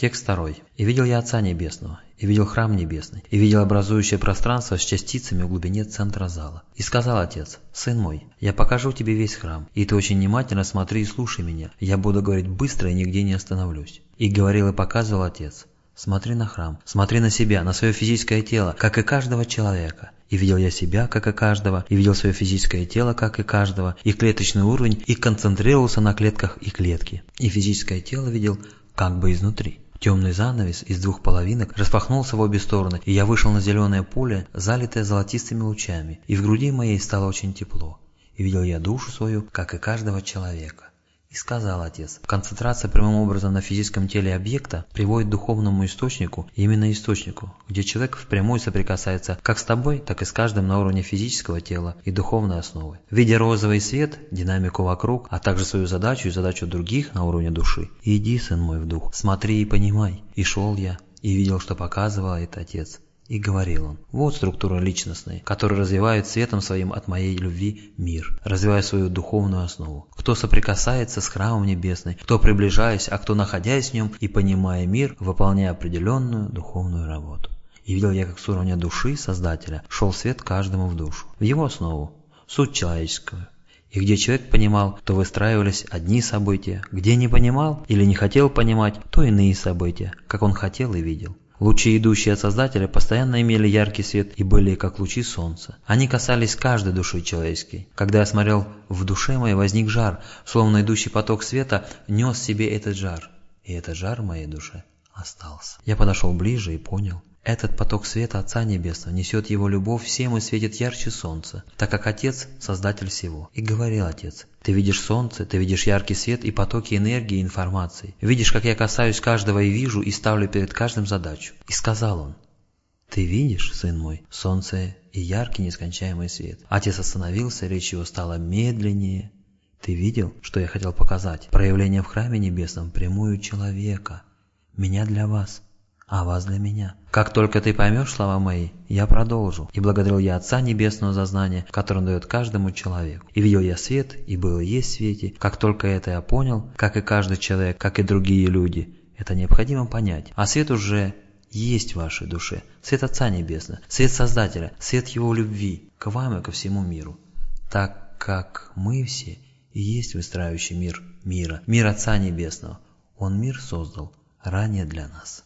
Текст второй. «И видел я Отца Небесного, и видел храм небесный, и видел образующее пространство с частицами в глубине центра зала. И сказал Отец, Сын мой, я покажу тебе весь храм, и ты очень внимательно смотри и слушай меня, я буду говорить быстро и нигде не остановлюсь». И говорил и показывал Отец, Смотри на храм, смотри на себя, на свое физическое тело, как и каждого человека. И видел я себя, как и каждого, и видел свое физическое тело, как и каждого, и клеточный уровень, и концентрировался на клетках и клетки. И физическое тело видел как бы изнутри. Темный занавес из двух половинок распахнулся в обе стороны, и я вышел на зеленое поле, залитое золотистыми лучами, и в груди моей стало очень тепло. И видел я душу свою, как и каждого человека. И сказал отец, концентрация прямым образом на физическом теле объекта приводит к духовному источнику, именно источнику, где человек впрямую соприкасается как с тобой, так и с каждым на уровне физического тела и духовной основы. Видя розовый свет, динамику вокруг, а также свою задачу и задачу других на уровне души, иди, сын мой, в дух, смотри и понимай. И шел я, и видел, что показывал это отец. И говорил он, вот структура личностной, которая развивает светом своим от моей любви мир, развивая свою духовную основу. Кто соприкасается с храмом небесным, кто приближаясь, а кто находясь в нем и понимая мир, выполняя определенную духовную работу. И видел я, как с уровня души Создателя шел свет каждому в душу, в его основу, суть человеческую. И где человек понимал, то выстраивались одни события, где не понимал или не хотел понимать, то иные события, как он хотел и видел. Лучи, идущие от Создателя, постоянно имели яркий свет и были как лучи солнца. Они касались каждой души человеческой. Когда я смотрел, в душе моей возник жар, словно идущий поток света нес себе этот жар. И этот жар в моей душе остался. Я подошел ближе и понял. Этот поток света Отца Небесного несет Его любовь всем и светит ярче солнца, так как Отец – Создатель всего. И говорил Отец, ты видишь солнце, ты видишь яркий свет и потоки энергии и информации. Видишь, как я касаюсь каждого и вижу, и ставлю перед каждым задачу. И сказал он, ты видишь, сын мой, солнце и яркий нескончаемый свет. Отец остановился, речь его стала медленнее. Ты видел, что я хотел показать? Проявление в храме небесном прямую человека. Меня для вас а вас для меня. Как только ты поймешь слова мои, я продолжу. И благодарил я Отца Небесного за знание, которое он дает каждому человеку. И видел я свет, и был и есть свете. Как только это я понял, как и каждый человек, как и другие люди, это необходимо понять. А свет уже есть в вашей душе. Свет Отца Небесного, свет Создателя, свет Его любви к вам и ко всему миру. Так как мы все и есть выстраивающий мир мира, мир Отца Небесного. Он мир создал ранее для нас.